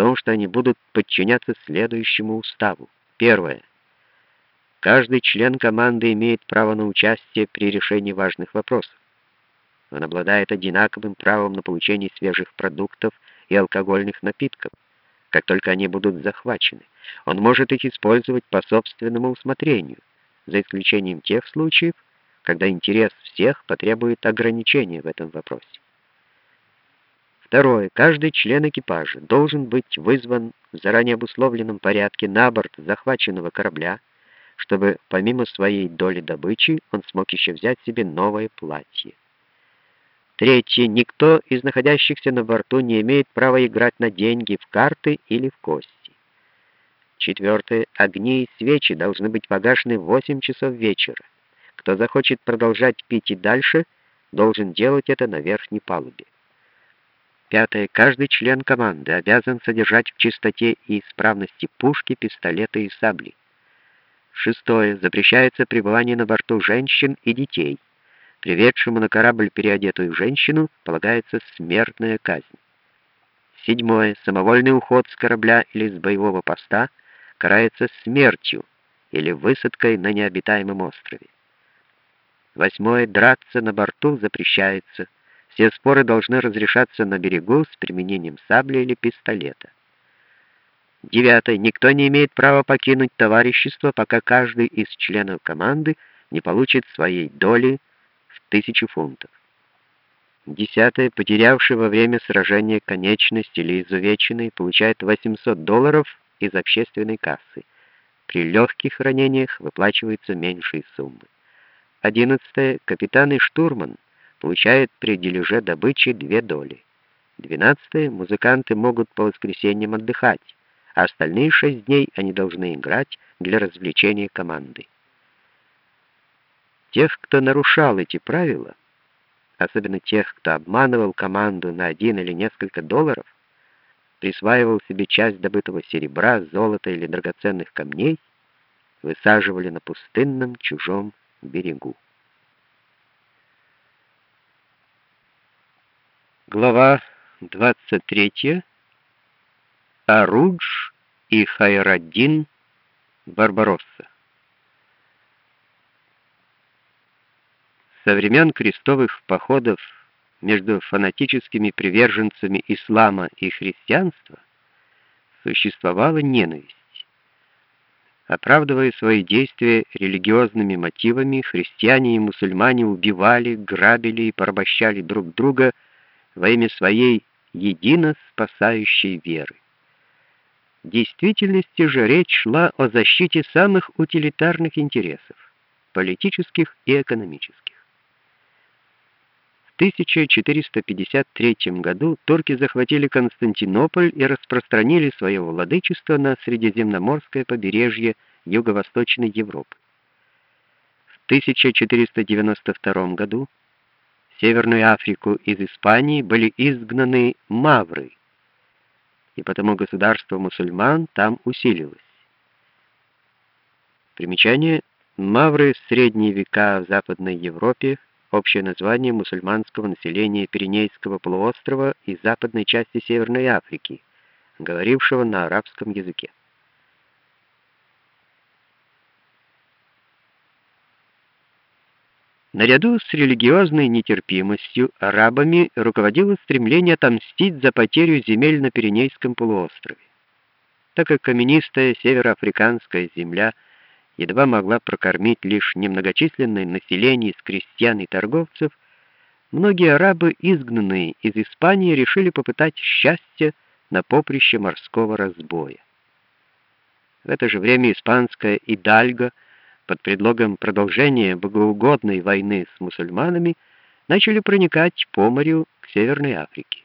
том, что они будут подчиняться следующему уставу. Первое. Каждый член команды имеет право на участие при решении важных вопросов. Он обладает одинаковым правом на получение свежих продуктов и алкогольных напитков, как только они будут захвачены. Он может их использовать по собственному усмотрению, за исключением тех случаев, когда интерес всех потребует ограничения в этом вопросе. Второе. Каждый член экипажа должен быть вызван в заранее обусловленном порядке на борт захваченного корабля, чтобы помимо своей доли добычи он смог еще взять себе новое платье. Третье. Никто из находящихся на борту не имеет права играть на деньги в карты или в кости. Четвертое. Огни и свечи должны быть погашены в 8 часов вечера. Кто захочет продолжать пить и дальше, должен делать это на верхней палубе. Пятое. Каждый член команды обязан содержать в чистоте и исправности пушки, пистолеты и сабли. Шестое. Запрещается пребывание на борту женщин и детей. Приведшему на корабль переодетую женщину полагается смертная казнь. Седьмое. Самовольный уход с корабля или с боевого поста карается смертью или высадкой на необитаемом острове. Восьмое. Драться на борту запрещается. Все споры должны разрешаться на берегу с применением сабли или пистолета. Девятое. Никто не имеет права покинуть товарищество, пока каждый из членов команды не получит своей доли в тысячу фунтов. Десятое. Потерявший во время сражения конечность или изувеченный получает 800 долларов из общественной кассы. При легких ранениях выплачиваются меньшие суммы. Одиннадцатое. Капитан и штурман получают при дележе добычи две доли. Двенадцатое. Музыканты могут по воскресеньям отдыхать, а остальные шесть дней они должны играть для развлечения команды. Тех, кто нарушал эти правила, особенно тех, кто обманывал команду на один или несколько долларов, присваивал себе часть добытого серебра, золота или драгоценных камней, высаживали на пустынном чужом берегу. Глава 23. Арудж и Хайраддин Барбаросса. Со времен крестовых походов между фанатическими приверженцами ислама и христианства существовала ненависть. Оправдывая свои действия религиозными мотивами, христиане и мусульмане убивали, грабили и порабощали друг друга во имя своей едино спасающей веры. В действительности же речь шла о защите самых утилитарных интересов, политических и экономических. В 1453 году турки захватили Константинополь и распространили свое владычество на Средиземноморское побережье Юго-Восточной Европы. В 1492 году Северную Африку из Испании были изгнаны мавры, и потому государство мусульман там усилилось. Примечание. Мавры в средние века в Западной Европе общее название мусульманского населения Пиренейского полуострова и западной части Северной Африки, говорившего на арабском языке. Наряду с религиозной нетерпимостью арабами руководило стремление отомстить за потерю земель на Пиренейском полуострове. Так как каменистая североафриканская земля едва могла прокормить лишь немногочисленное население из крестьян и торговцев, многие арабы, изгнанные из Испании, решили попытать счастье на поприще морского разбоя. В это же время испанская Идальго – под предлогом продолжения богоугодной войны с мусульманами начали проникать по морю к Северной Африке.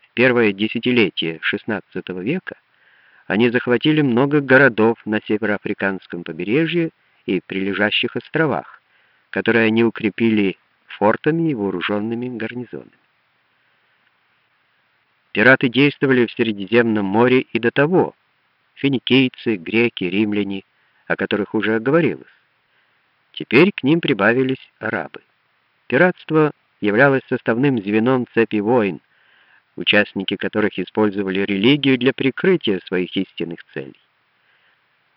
В первое десятилетие XVI века они захватили много городов на североафриканском побережье и прилежащих островах, которые они укрепили фортами и вооруженными гарнизонами. Пираты действовали в Средиземном море и до того. Финикийцы, греки, римляне, о которых уже говорилось. Теперь к ним прибавились арабы. Пиратство являлось составным звеном цепи войн, участники которых использовали религию для прикрытия своих истинных целей.